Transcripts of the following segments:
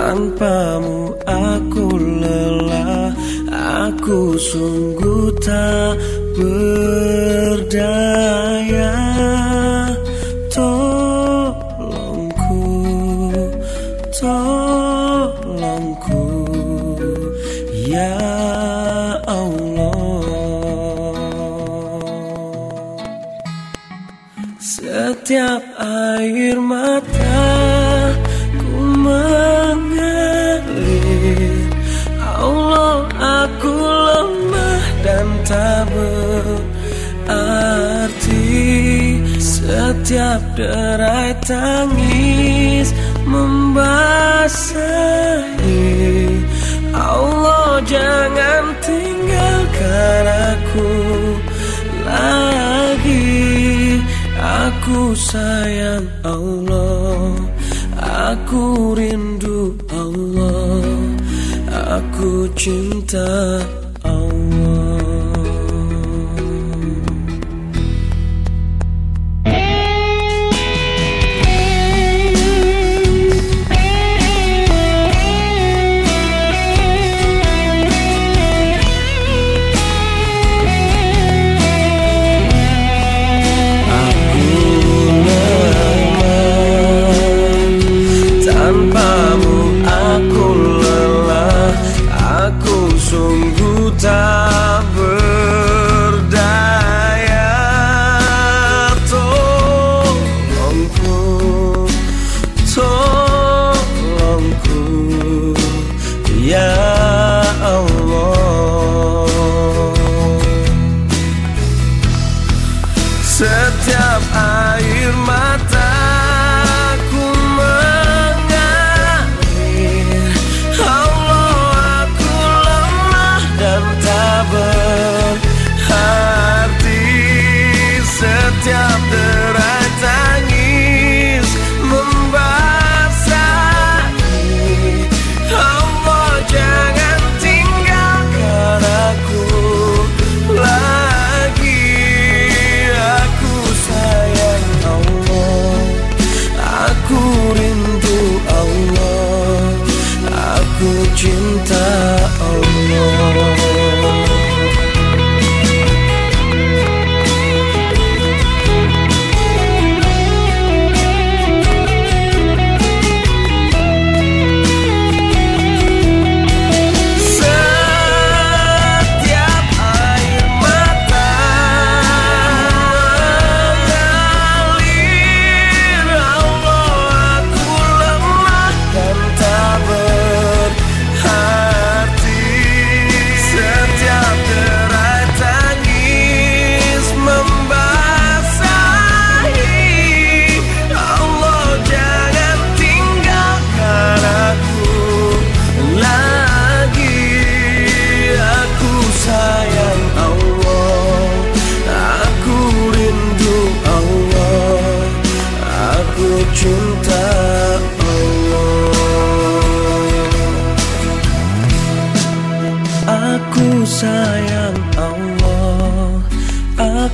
Tanpamu aku lelah Aku sungguh tak berdaya. Tolongku Tolongku Ya Allah. Setiap air mata Setiap derai tangis membasahi. Allah jangan tinggalkan aku lagi. Aku sayang Allah Aku rindu Allah Aku cinta tak Setiap derai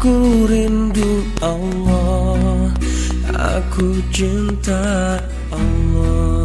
Aku rindu Allah Aku cinta Allah